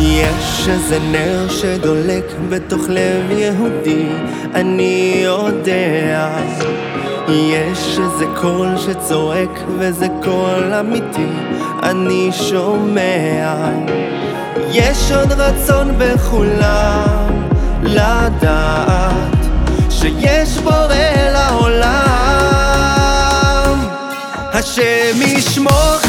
יש איזה נר שדולק בתוך לב יהודי, אני יודע. יש איזה קול שצועק וזה קול אמיתי, אני שומע. יש עוד רצון בכולם לדעת שיש בורא לעולם. השם ישמורך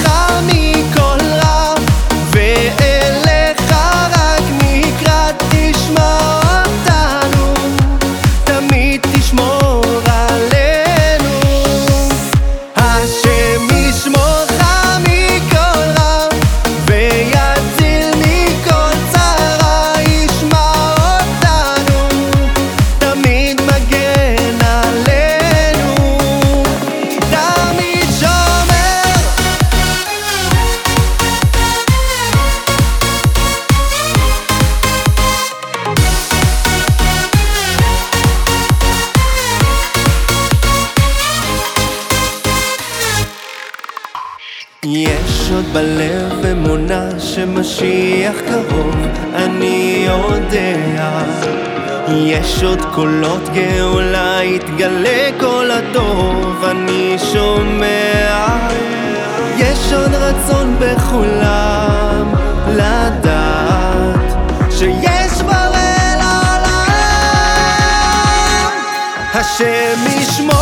יש עוד בלב אמונה שמשיח קרוב, אני יודע. יש עוד קולות גאולה, יתגלה כל הטוב, אני שומע. יש עוד רצון בכולם לדעת שיש בורא לעולם. השם ישמורך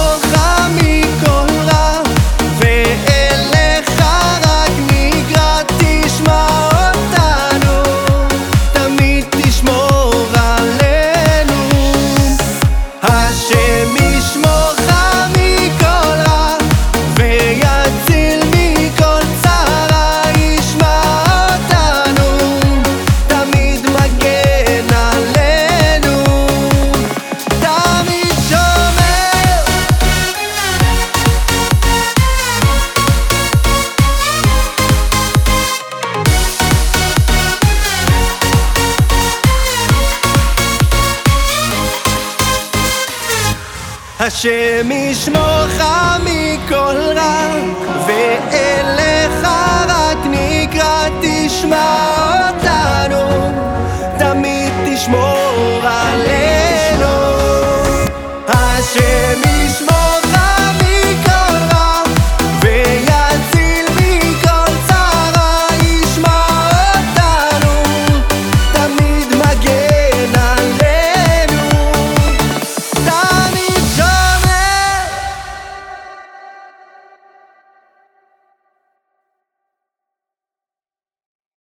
השם ישמורך מכל רע, ואליך רק נקרא תשמע אותנו, תמיד תשמור עלינו. השם